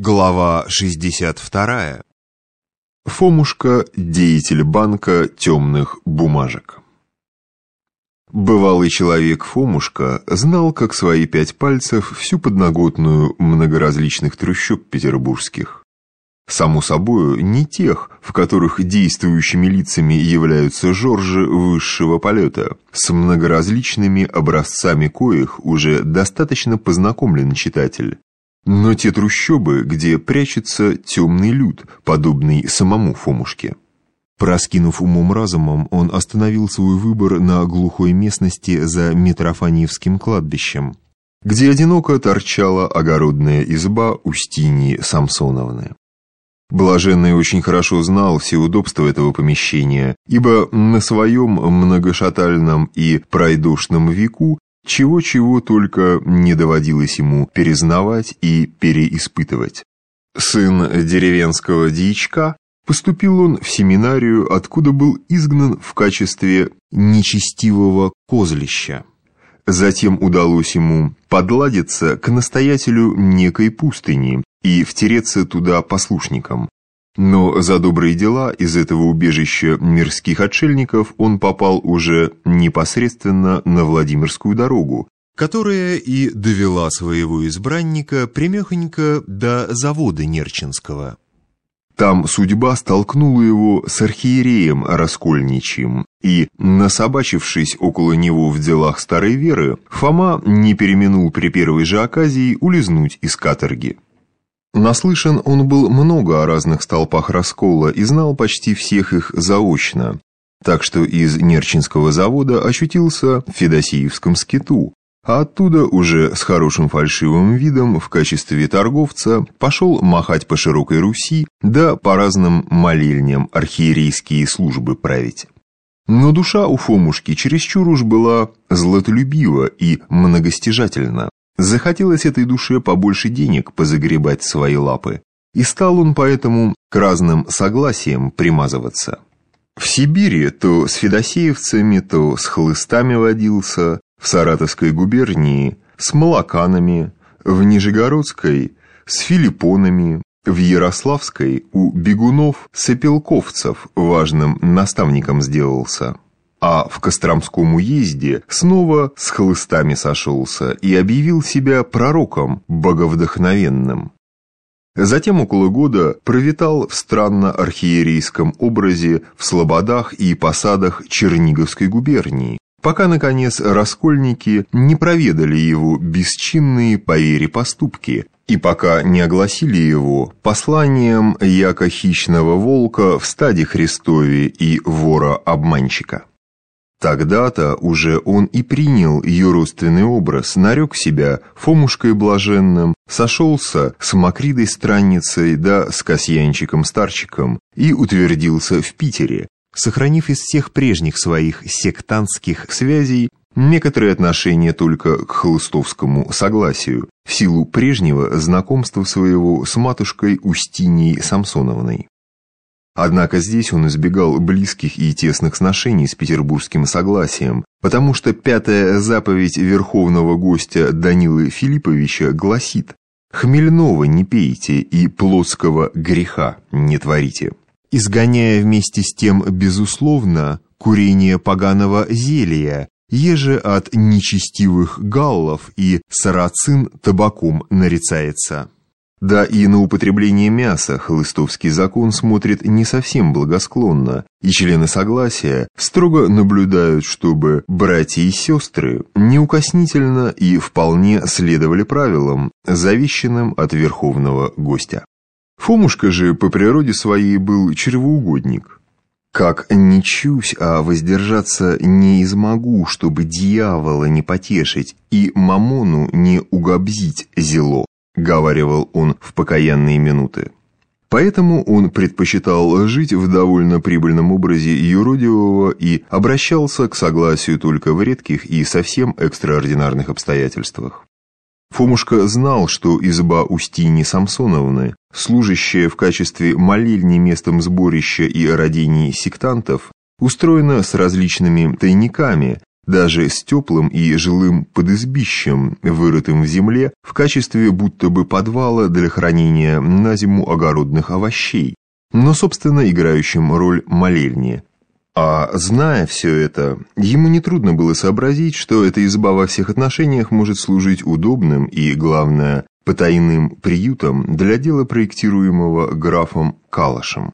Глава 62. Фомушка – деятель банка темных бумажек. Бывалый человек Фомушка знал, как свои пять пальцев, всю подноготную многоразличных трущоб петербургских. Само собою, не тех, в которых действующими лицами являются Жоржи высшего полета, с многоразличными образцами коих уже достаточно познакомлен читатель, но те трущобы, где прячется темный люд, подобный самому Фомушке. Проскинув умом-разумом, он остановил свой выбор на глухой местности за Митрофаниевским кладбищем, где одиноко торчала огородная изба Устиньи Самсоновны. Блаженный очень хорошо знал все удобства этого помещения, ибо на своем многошатальном и пройдошном веку чего-чего только не доводилось ему перезнавать и переиспытывать. Сын деревенского дьячка, поступил он в семинарию, откуда был изгнан в качестве нечестивого козлища. Затем удалось ему подладиться к настоятелю некой пустыни и втереться туда послушником, но за добрые дела из этого убежища мирских отшельников он попал уже непосредственно на Владимирскую дорогу, которая и довела своего избранника примехонько до завода Нерчинского. Там судьба столкнула его с архиереем Раскольничьим, и, насобачившись около него в делах старой веры, Фома не переминул при первой же оказии улизнуть из каторги. Наслышан он был много о разных столпах раскола и знал почти всех их заочно, так что из Нерчинского завода ощутился в Федосеевском скиту, а оттуда уже с хорошим фальшивым видом в качестве торговца пошел махать по широкой Руси, да по разным молельням архиерейские службы править. Но душа у Фомушки чересчур уж была златолюбива и многостяжательна, Захотелось этой душе побольше денег позагребать свои лапы, и стал он поэтому к разным согласиям примазываться. В Сибири то с федосеевцами, то с хлыстами водился, в Саратовской губернии с молоканами, в Нижегородской с филиппонами, в Ярославской у бегунов сапелковцев важным наставником сделался а в Костромском уезде снова с хлыстами сошелся и объявил себя пророком боговдохновенным. Затем около года провитал в странно-архиерейском образе в слободах и посадах Черниговской губернии, пока, наконец, раскольники не проведали его бесчинные по вере поступки, и пока не огласили его посланием яко хищного волка в стаде Христове и вора-обманщика. Тогда-то уже он и принял ее образ, нарек себя Фомушкой блаженным, сошелся с Макридой странницей да с Касьянчиком-старчиком и утвердился в Питере, сохранив из всех прежних своих сектантских связей некоторые отношения только к холостовскому согласию, в силу прежнего знакомства своего с матушкой Устиньей Самсоновной. Однако здесь он избегал близких и тесных сношений с петербургским согласием, потому что пятая заповедь верховного гостя Данилы Филипповича гласит «Хмельного не пейте и плотского греха не творите». Изгоняя вместе с тем, безусловно, курение поганого зелья, еже от нечестивых галлов и сарацин табаком нарицается. Да и на употребление мяса холыстовский закон смотрит не совсем благосклонно, и члены согласия строго наблюдают, чтобы братья и сестры неукоснительно и вполне следовали правилам, завещанным от верховного гостя. Фомушка же по природе своей был чревоугодник. Как не чусь, а воздержаться не измогу, чтобы дьявола не потешить и мамону не угобзить зело говаривал он в покаянные минуты. Поэтому он предпочитал жить в довольно прибыльном образе юродивого и обращался к согласию только в редких и совсем экстраординарных обстоятельствах. Фомушка знал, что изба Устини Самсоновны, служащая в качестве молельни местом сборища и родений сектантов, устроена с различными тайниками, даже с теплым и жилым подизбищем, вырытым в земле в качестве будто бы подвала для хранения на зиму огородных овощей, но, собственно, играющим роль молельни. А зная все это, ему нетрудно было сообразить, что эта изба во всех отношениях может служить удобным и, главное, потайным приютом для дела проектируемого графом Калашем.